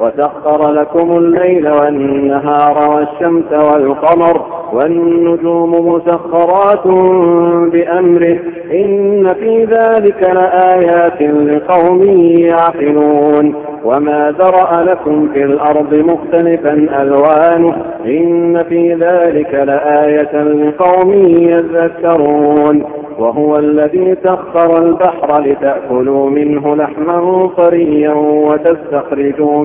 وسخر لكم الليل والنهار والشمس والقمر والنجوم مسخرات بأمره إن في ذلك لآيات لقوم يعقلون وما ذرأ لكم في الأرض مختلفا ألوانه إن في ذلك لآية لقوم يذكرون وهو الذي سخر البحر لتأكلوا منه لحما طريا وتستخرجوا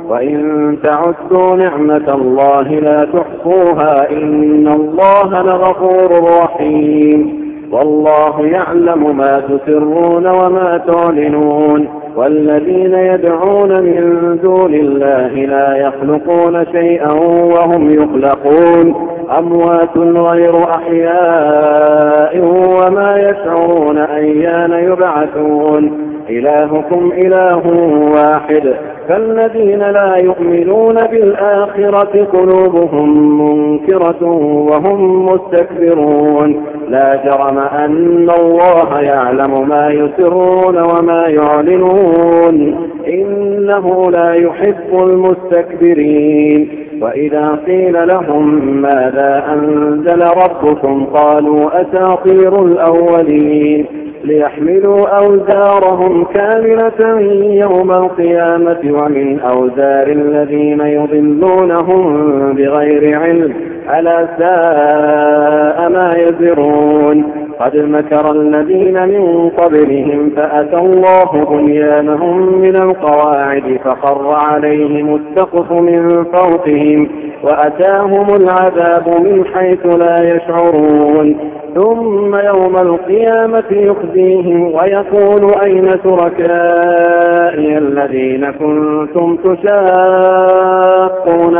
وإن تعدوا نعمة الله لا تحصوها إن الله لغفور رحيم والله يعلم ما تسرون وما تعلنون والذين يدعون من دون الله لا يخلقون شيئا وهم يخلقون أموات غير أحياء وما يشعرون أيان يبعثون إلهكم إله واحد فالذين لا يؤمنون بالآخرة قلوبهم منكرة وهم مستكبرون. لا جرم أن الله يعلم ما يسرون وما يعلنون. إنه لا يحب المستكبرين. وإذا قيل لهم ماذا أنزل ربكم قالوا أساطير الأولين. ليحملوا أوزارهم كاملة يوم القيامة ومن أوزار الذين يضلونهم بغير علم ألا ساء ما يزرون. قد مكر الذين من قبلهم فأتى الله بنيانهم من القواعد فخر عليهم السقف من فوقهم وأتاهم العذاب من حيث لا يشعرون. ثم يوم القيامة يخزيهم ويقول أين شركائي الذين كنتم تشاقون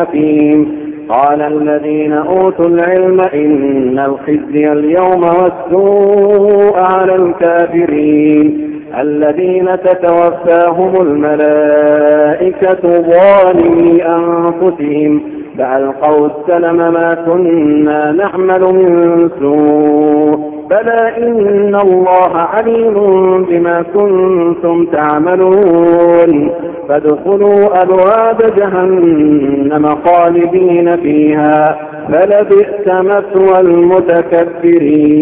فيهم؟ قال الذين أوتوا العلم إن الخزي اليوم والسوء على الكافرين. الذين تتوفاهم الملائكة ظالمي أنفسهم. فألقوا السلم ما كنا نعمل من سوء بلى إن الله عليم بما كنتم تعملون فادخلوا أبواب جهنم خالدين فيها فلبئس مثوى المتكبرين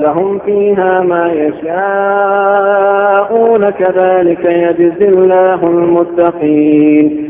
لهم فيها ما يشاءون. كذلك يجزي الله المتقين.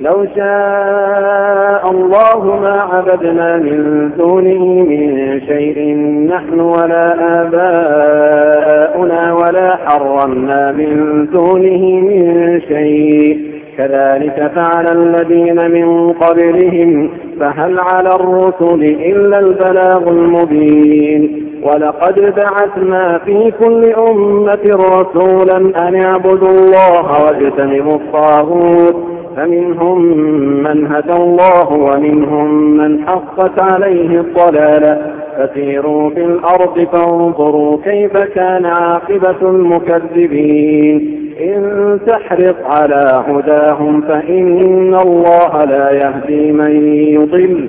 لو شاء الله ما عبدنا من دونه من شيء نحن ولا آباؤنا ولا حرمنا من دونه من شيء. كذلك فعل الذين من قبلهم فهل على الرسل إلا البلاغ المبين. ولقد بعثنا في كل أمة رسولا أن اعبدوا الله واجتنبوا الطاغوت. فمنهم من هدى الله ومنهم من حقت عليه الضلالة. فسيروا في الأرض فانظروا كيف كان عاقبة المكذبين. إن تحرص على هداهم فإن الله لا يهدي من يضل.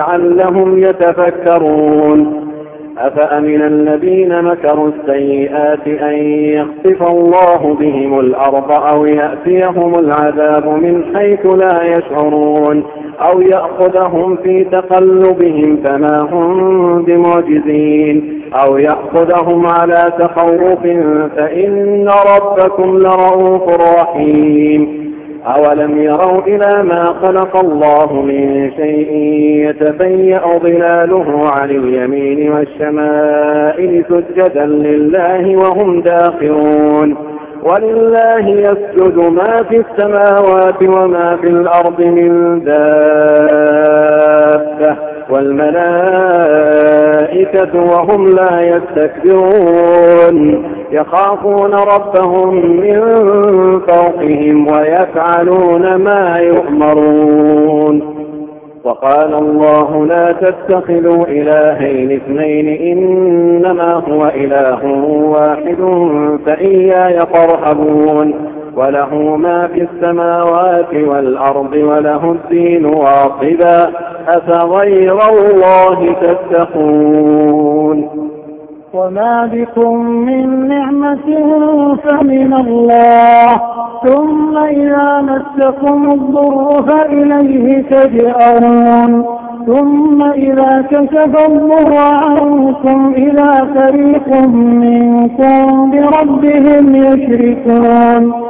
ولعلهم يتفكرون. أفأمن الذين مكروا السيئات أن يخطف الله بهم الأرض أو يأتيهم العذاب من حيث لا يشعرون أو يأخذهم في تقلبهم فما هم بمعجزين أو يأخذهم على تخوف فإن ربكم لرؤوف رحيم. أولم يروا إلى ما خلق الله من شيء يتفيأ ظلاله عن اليمين والشمائل سجدا لله وهم داخرون ولله يسجد ما في السماوات وما في الأرض من دابة والملائكة وهم لا يستكبرون. يخافون ربهم من فوقهم ويفعلون ما يؤمرون. وقال الله لا تتخذوا إلهين اثنين إنما هو إله واحد فإياي فارهبون وله ما في السماوات والأرض وله الدين واصبا. أفغير الله تتقون؟ وما بكم من نعمة فمن الله. ثم إذا مسكم الضر فإليه تجأرون. ثم إذا كشف الضر عنكم إذا فريق منكم بربهم يشركون.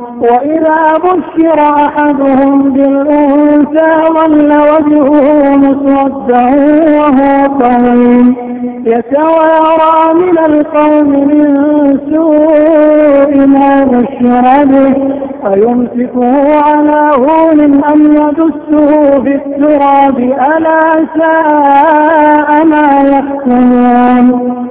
وإذا بشر أحدهم بالأنثى ظل وجهه مسودا وهو قويم يتوارى من القوم من سوء ما بشر به أيمسكه على هون أم يدسه في التراب ألا ساء ما يحكمون.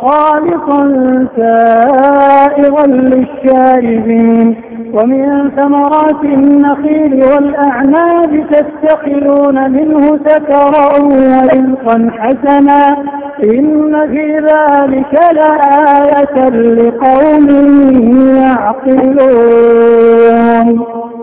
خالصا سائغا للشاربين ومن ثمرات النخيل والأعناب تتخذون منه سكرا ورزقا حسنا إن في ذلك لآية لقوم يعقلون.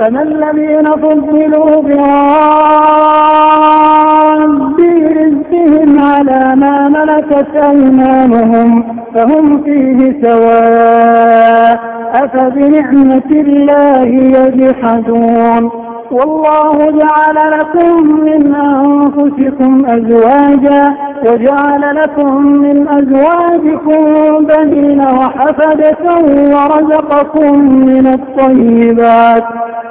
فما الذين فضلوا براد رزقهم على ما ملكت أيمانهم فهم فيه سواء. أفبنعمة الله يجحدون. والله جعل لكم من أنفسكم أزواجا وجعل لكم من أزواجكم بنين وحفدة ورزقكم من الطيبات.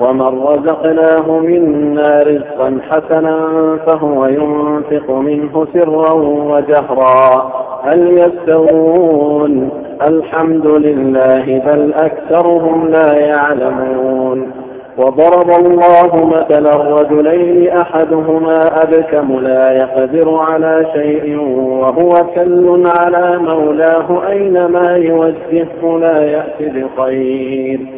ومن رزقناه منا رزقا حسنا فهو ينفق منه سرا وجهرا هل يستوون الحمد لله بل اكثرهم لا يعلمون وضرب الله مثلا رجلين احدهما ابكم لا يقدر على شيء وهو كل على مولاه اينما يوجهه لا يات بخير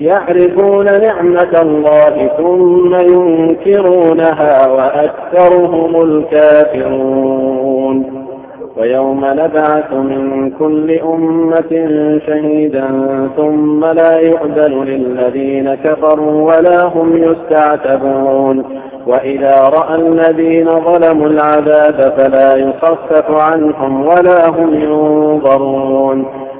يعرفون نعمة الله ثم ينكرونها وأكثرهم الكافرون. ويوم نبعث من كل أمة شهيدا ثم لا يؤذن للذين كفروا ولا هم يستعتبون. وإذا رأى الذين ظلموا العذاب فلا يخفف عنهم ولا هم ينظرون.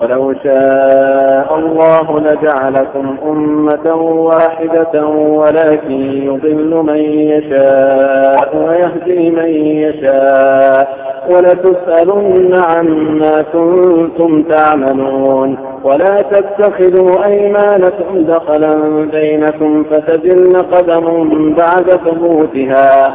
ولو شاء الله لجعلكم أمة واحدة ولكن يضل من يشاء ويهدي من يشاء ولتسألن عما كنتم تعملون ولا تتخذوا أيمانكم دخلا بينكم فتزل قدم بعد ثبوتها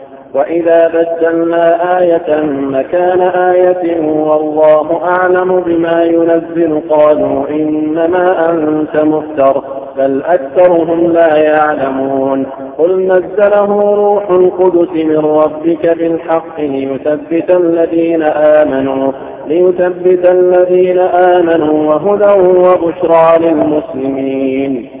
وإذا بدلنا آية مكان آية والله أعلم بما ينزل قالوا إنما أنت مفتر بل أكثرهم لا يعلمون قل نزله روح القدس من ربك بالحق ليثبت الذين آمنوا ليثبت الذين آمنوا وهدى وبشرى للمسلمين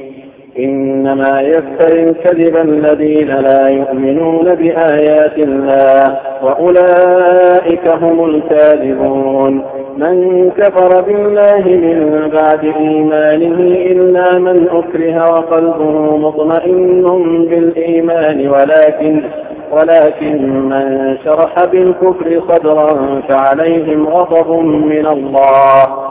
إنما يفتري الكذب الذين لا يؤمنون بآيات الله وأولئك هم الكاذبون. من كفر بالله من بعد إيمانه إلا من أكره وقلبه مطمئن بالإيمان ولكن ولكن من شرح بالكفر صدرا فعليهم غضب من الله.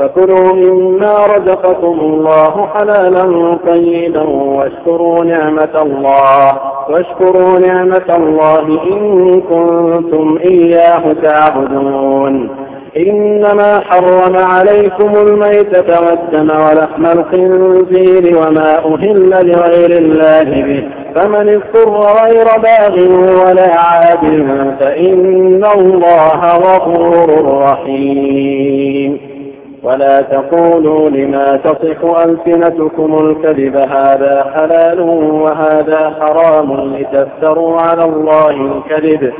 فكلوا مما رزقكم الله حلالا طيبا واشكروا نعمة الله. واشكروا نعمة الله إن كنتم إياه تعبدون. إنما حرم عليكم الميتة والدم ولحم الخنزير وما أهل لغير الله به. فمن اضطر غير باغ ولا عاد فإن الله غفور رحيم. ولا تقولوا لما تصف ألسنتكم الكذب هذا حلال وهذا حرام لتفتروا على الله الكذب.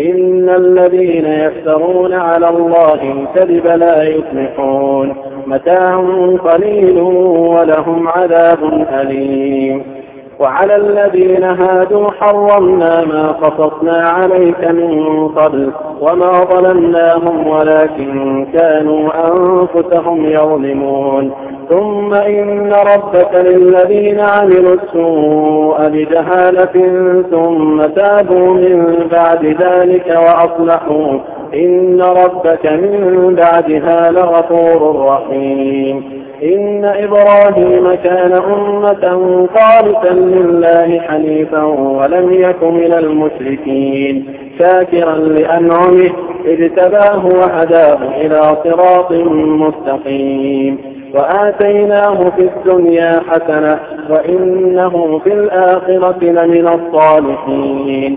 إن الذين يفترون على الله الكذب لا يفلحون. متاع قليل ولهم عذاب أليم. وعلى الذين هادوا حرمنا ما قصصنا عليك من قبل وما ظلمناهم ولكن كانوا أنفسهم يظلمون. ثم إن ربك للذين عملوا السوء بجهالة ثم تابوا من بعد ذلك وأصلحوا إن ربك من بعدها لغفور رحيم. إن إبراهيم كان أمة قانتا لله حنيفا ولم يك من المشركين شاكرا لأنعمه اجتباه وهداه إلى صراط مستقيم وآتيناه في الدنيا حسنة وإنه في الآخرة لمن الصالحين.